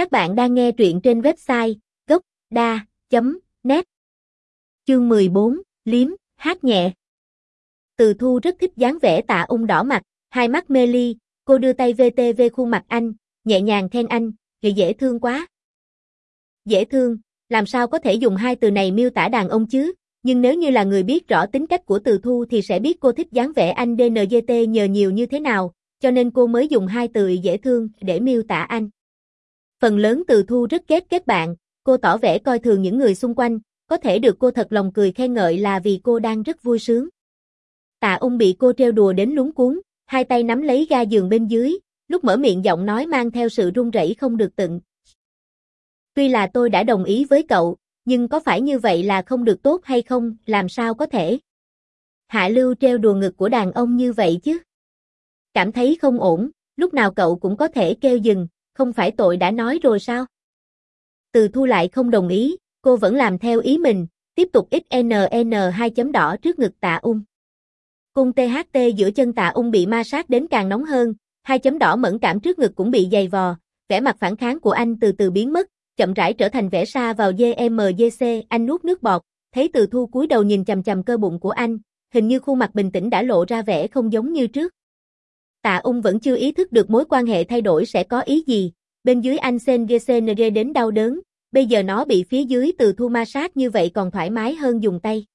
Các bạn đang nghe truyện trên website gocda net Chương 14, Liếm, hát nhẹ Từ thu rất thích dáng vẻ tạ ung đỏ mặt, hai mắt mê ly, cô đưa tay VTV khuôn mặt anh, nhẹ nhàng khen anh, vậy dễ thương quá. Dễ thương, làm sao có thể dùng hai từ này miêu tả đàn ông chứ, nhưng nếu như là người biết rõ tính cách của từ thu thì sẽ biết cô thích dáng vẻ anh DNGT nhờ nhiều như thế nào, cho nên cô mới dùng hai từ dễ thương để miêu tả anh. Phần lớn từ thu rất ghét kết bạn, cô tỏ vẻ coi thường những người xung quanh, có thể được cô thật lòng cười khen ngợi là vì cô đang rất vui sướng. Tạ ung bị cô treo đùa đến lúng cuốn, hai tay nắm lấy ga giường bên dưới, lúc mở miệng giọng nói mang theo sự run rẩy không được tận. Tuy là tôi đã đồng ý với cậu, nhưng có phải như vậy là không được tốt hay không, làm sao có thể? Hạ lưu treo đùa ngực của đàn ông như vậy chứ? Cảm thấy không ổn, lúc nào cậu cũng có thể kêu dừng, không phải tội đã nói rồi sao? Từ thu lại không đồng ý, cô vẫn làm theo ý mình, tiếp tục XNN hai chấm đỏ trước ngực tạ ung. Cung THT giữa chân tạ ung bị ma sát đến càng nóng hơn, hai chấm đỏ mẫn cảm trước ngực cũng bị dày vò, vẻ mặt phản kháng của anh từ từ biến mất, chậm rãi trở thành vẻ xa vào GMGC, anh nuốt nước bọt, thấy từ thu cúi đầu nhìn chầm chầm cơ bụng của anh, hình như khuôn mặt bình tĩnh đã lộ ra vẻ không giống như trước. Tạ ung vẫn chưa ý thức được mối quan hệ thay đổi sẽ có ý gì, bên dưới anh sen GCNG đến đau đớn, bây giờ nó bị phía dưới từ thu ma sát như vậy còn thoải mái hơn dùng tay.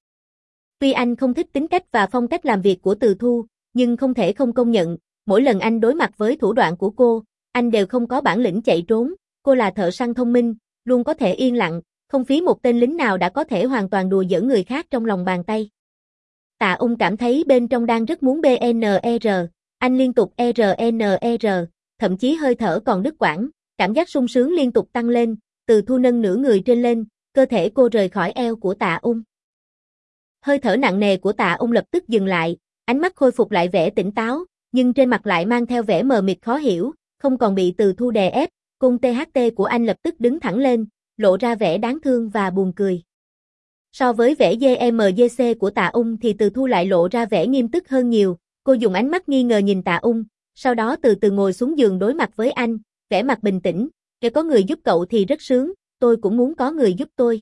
Tuy anh không thích tính cách và phong cách làm việc của từ thu, nhưng không thể không công nhận, mỗi lần anh đối mặt với thủ đoạn của cô, anh đều không có bản lĩnh chạy trốn, cô là thợ săn thông minh, luôn có thể yên lặng, không phí một tên lính nào đã có thể hoàn toàn đùa giỡn người khác trong lòng bàn tay. Tạ ung cảm thấy bên trong đang rất muốn BNR, anh liên tục ERNER, thậm chí hơi thở còn đứt quãng, cảm giác sung sướng liên tục tăng lên, từ thu nâng nửa người trên lên, cơ thể cô rời khỏi eo của tạ ung. Hơi thở nặng nề của tạ ung lập tức dừng lại, ánh mắt khôi phục lại vẻ tỉnh táo, nhưng trên mặt lại mang theo vẻ mờ mịt khó hiểu, không còn bị từ thu đè ép, cung THT của anh lập tức đứng thẳng lên, lộ ra vẻ đáng thương và buồn cười. So với vẻ GMGC của tạ ung thì từ thu lại lộ ra vẻ nghiêm túc hơn nhiều, cô dùng ánh mắt nghi ngờ nhìn tạ ung, sau đó từ từ ngồi xuống giường đối mặt với anh, vẻ mặt bình tĩnh, nếu có người giúp cậu thì rất sướng, tôi cũng muốn có người giúp tôi.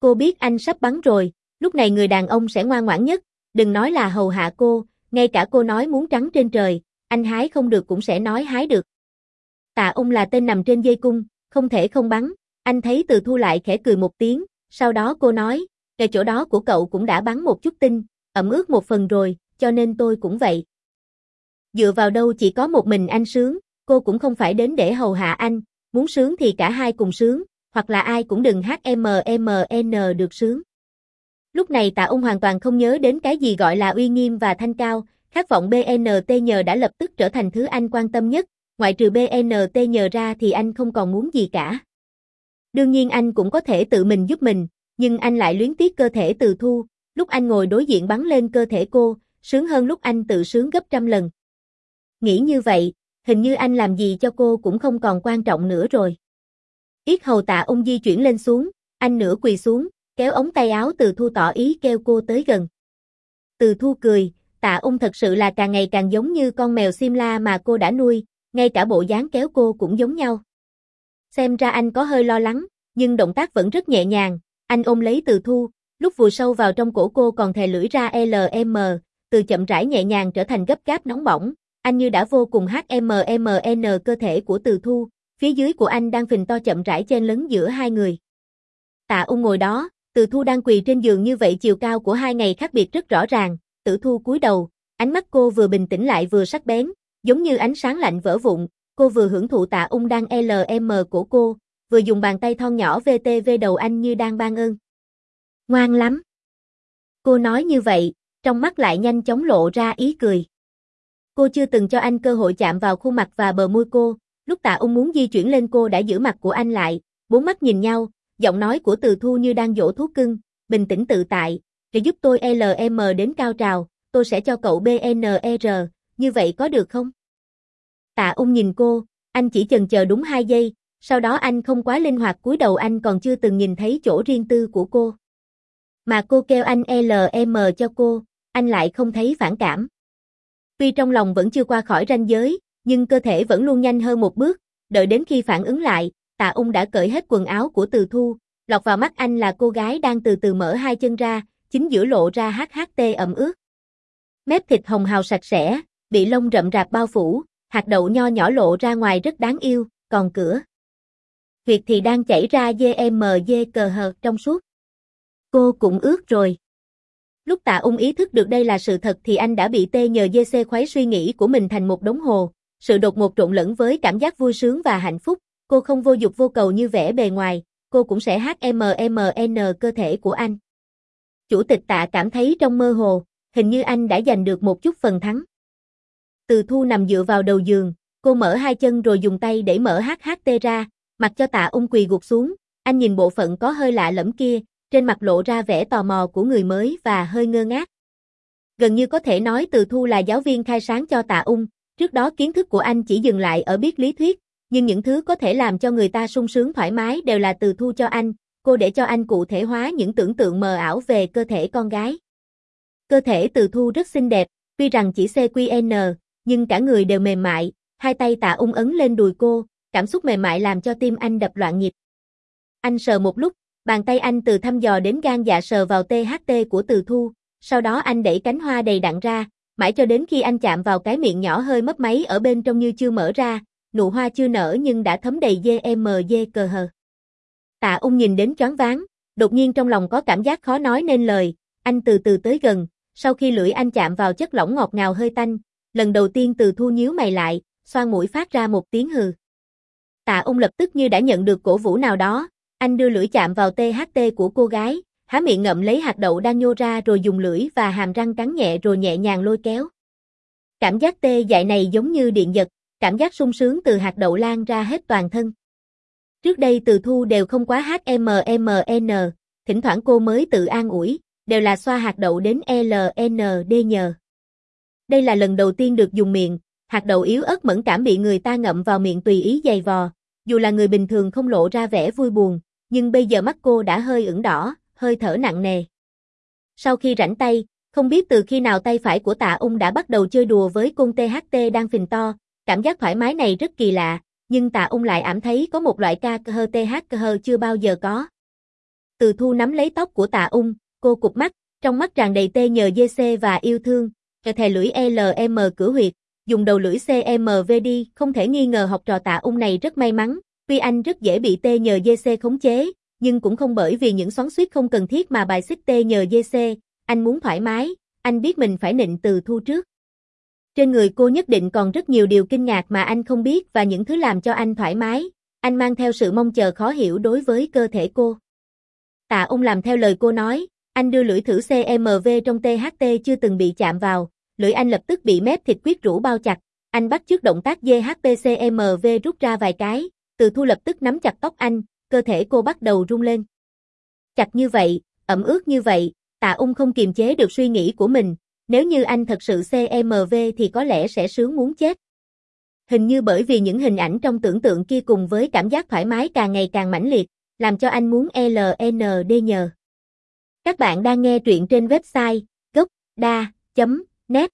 Cô biết anh sắp bắn rồi, lúc này người đàn ông sẽ ngoan ngoãn nhất, đừng nói là hầu hạ cô, ngay cả cô nói muốn trắng trên trời, anh hái không được cũng sẽ nói hái được. Tạ ung là tên nằm trên dây cung, không thể không bắn, anh thấy từ thu lại khẽ cười một tiếng, sau đó cô nói, cái chỗ đó của cậu cũng đã bắn một chút tinh, ẩm ướt một phần rồi, cho nên tôi cũng vậy. Dựa vào đâu chỉ có một mình anh sướng, cô cũng không phải đến để hầu hạ anh, muốn sướng thì cả hai cùng sướng, hoặc là ai cũng đừng HMMN được sướng. Lúc này tạ ung hoàn toàn không nhớ đến cái gì gọi là uy nghiêm và thanh cao, khát vọng BNT nhờ đã lập tức trở thành thứ anh quan tâm nhất, ngoại trừ BNT nhờ ra thì anh không còn muốn gì cả. Đương nhiên anh cũng có thể tự mình giúp mình, nhưng anh lại luyến tiếc cơ thể từ thu, lúc anh ngồi đối diện bắn lên cơ thể cô, sướng hơn lúc anh tự sướng gấp trăm lần. Nghĩ như vậy, hình như anh làm gì cho cô cũng không còn quan trọng nữa rồi. Yết hầu tạ ung di chuyển lên xuống, anh nửa quỳ xuống, kéo ống tay áo từ thu tỏ ý kêu cô tới gần. Từ thu cười, tạ ung thật sự là càng ngày càng giống như con mèo Simla mà cô đã nuôi, ngay cả bộ dáng kéo cô cũng giống nhau. Xem ra anh có hơi lo lắng, nhưng động tác vẫn rất nhẹ nhàng, anh ôm lấy từ thu, lúc vùi sâu vào trong cổ cô còn thè lưỡi ra LM, từ chậm rãi nhẹ nhàng trở thành gấp gáp nóng bỏng, anh như đã vô cùng HMMN cơ thể của từ thu, phía dưới của anh đang phình to chậm rãi chen lấn giữa hai người. Tạ ung ngồi đó, từ thu đang quỳ trên giường như vậy chiều cao của hai ngày khác biệt rất rõ ràng, tử thu cúi đầu, ánh mắt cô vừa bình tĩnh lại vừa sắc bén, giống như ánh sáng lạnh vỡ vụn, cô vừa hưởng thụ tạ ung đang LM của cô, vừa dùng bàn tay thon nhỏ VTV đầu anh như đang ban ơn. Ngoan lắm. Cô nói như vậy, trong mắt lại nhanh chóng lộ ra ý cười. Cô chưa từng cho anh cơ hội chạm vào khuôn mặt và bờ môi cô, lúc tạ ung muốn di chuyển lên cô đã giữ mặt của anh lại, bốn mắt nhìn nhau, giọng nói của từ thu như đang dỗ thú cưng, bình tĩnh tự tại, để giúp tôi LM đến cao trào, tôi sẽ cho cậu BNR, như vậy có được không? Tạ ung nhìn cô, anh chỉ chần chờ đúng 2 giây, sau đó anh không quá linh hoạt cúi đầu anh còn chưa từng nhìn thấy chỗ riêng tư của cô. Mà cô kêu anh LM cho cô, anh lại không thấy phản cảm. Tuy trong lòng vẫn chưa qua khỏi ranh giới, nhưng cơ thể vẫn luôn nhanh hơn một bước, đợi đến khi phản ứng lại, tạ ung đã cởi hết quần áo của từ thu, lọt vào mắt anh là cô gái đang từ từ mở hai chân ra, chính giữa lộ ra HHT ẩm ướt. Mép thịt hồng hào sạch sẽ, bị lông rậm rạp bao phủ, hạt đậu nho nhỏ lộ ra ngoài rất đáng yêu, còn cửa. Huyệt thì đang chảy ra DMD cờ hờ trong suốt. Cô cũng ướt rồi. Lúc tạ ung ý thức được đây là sự thật thì anh đã bị tê nhờ dê xe khoái suy nghĩ của mình thành một đống hồ, sự đột ngột trộn lẫn với cảm giác vui sướng và hạnh phúc, cô không vô dục vô cầu như vẻ bề ngoài, cô cũng sẽ HMMN cơ thể của anh. Chủ tịch tạ cảm thấy trong mơ hồ, hình như anh đã giành được một chút phần thắng. Từ thu nằm dựa vào đầu giường, cô mở hai chân rồi dùng tay để mở HHT ra, mặc cho tạ ung quỳ gục xuống, anh nhìn bộ phận có hơi lạ lẫm kia, trên mặt lộ ra vẻ tò mò của người mới và hơi ngơ ngác. Gần như có thể nói từ thu là giáo viên khai sáng cho tạ ung, trước đó kiến thức của anh chỉ dừng lại ở biết lý thuyết, nhưng những thứ có thể làm cho người ta sung sướng thoải mái đều là từ thu cho anh, cô để cho anh cụ thể hóa những tưởng tượng mờ ảo về cơ thể con gái. Cơ thể từ thu rất xinh đẹp, tuy rằng chỉ CQN, nhưng cả người đều mềm mại, hai tay tạ ung ấn lên đùi cô, cảm xúc mềm mại làm cho tim anh đập loạn nhịp. Anh sờ một lúc, bàn tay anh từ thăm dò đến gan dạ sờ vào THT của từ thu, sau đó anh đẩy cánh hoa đầy đặn ra, mãi cho đến khi anh chạm vào cái miệng nhỏ hơi mấp máy ở bên trong như chưa mở ra, nụ hoa chưa nở nhưng đã thấm đầy GMG cờ hờ. Tạ ung nhìn đến choáng váng, đột nhiên trong lòng có cảm giác khó nói nên lời, anh từ từ tới gần, sau khi lưỡi anh chạm vào chất lỏng ngọt ngào hơi tanh, lần đầu tiên từ thu nhíu mày lại, xoan mũi phát ra một tiếng hừ. Tạ ung lập tức như đã nhận được cổ vũ nào đó, anh đưa lưỡi chạm vào THT của cô gái, há miệng ngậm lấy hạt đậu đang nhô ra rồi dùng lưỡi và hàm răng cắn nhẹ rồi nhẹ nhàng lôi kéo. Cảm giác tê dại này giống như điện giật, cảm giác sung sướng từ hạt đậu lan ra hết toàn thân. Trước đây từ thu đều không quá HMMN, thỉnh thoảng cô mới tự an ủi, đều là xoa hạt đậu đến LND nhờ. Đây là lần đầu tiên được dùng miệng, hạt đậu yếu ớt mẫn cảm bị người ta ngậm vào miệng tùy ý dày vò, dù là người bình thường không lộ ra vẻ vui buồn, nhưng bây giờ mắt cô đã hơi ửng đỏ, hơi thở nặng nề. Sau khi rảnh tay, không biết từ khi nào tay phải của tạ ung đã bắt đầu chơi đùa với cung THT đang phình to, cảm giác thoải mái này rất kỳ lạ, nhưng tạ ung lại ảm thấy có một loại ca cơ TH cơ chưa bao giờ có. Từ thu nắm lấy tóc của tạ ung, cô cụp mắt, trong mắt tràn đầy tê nhờ JC và yêu thương, cho thè lưỡi LM cửa huyệt, dùng đầu lưỡi cmv đi, không thể nghi ngờ học trò tạ ung này rất may mắn, tuy anh rất dễ bị tê nhờ DC khống chế, nhưng cũng không bởi vì những xoắn suýt không cần thiết mà bài xích tê nhờ DC, anh muốn thoải mái, anh biết mình phải nịnh từ thu trước. Trên người cô nhất định còn rất nhiều điều kinh ngạc mà anh không biết và những thứ làm cho anh thoải mái, anh mang theo sự mong chờ khó hiểu đối với cơ thể cô. Tạ ung làm theo lời cô nói, anh đưa lưỡi thử CMV trong THT chưa từng bị chạm vào, lưỡi anh lập tức bị mép thịt quyết rũ bao chặt, anh bắt trước động tác DHPCMV rút ra vài cái, từ thu lập tức nắm chặt tóc anh, cơ thể cô bắt đầu rung lên. Chặt như vậy, ẩm ướt như vậy, tạ ung không kiềm chế được suy nghĩ của mình, nếu như anh thật sự CMV thì có lẽ sẽ sướng muốn chết. Hình như bởi vì những hình ảnh trong tưởng tượng kia cùng với cảm giác thoải mái càng ngày càng mãnh liệt, làm cho anh muốn LND nhờ. Các bạn đang nghe truyện trên website gocda.net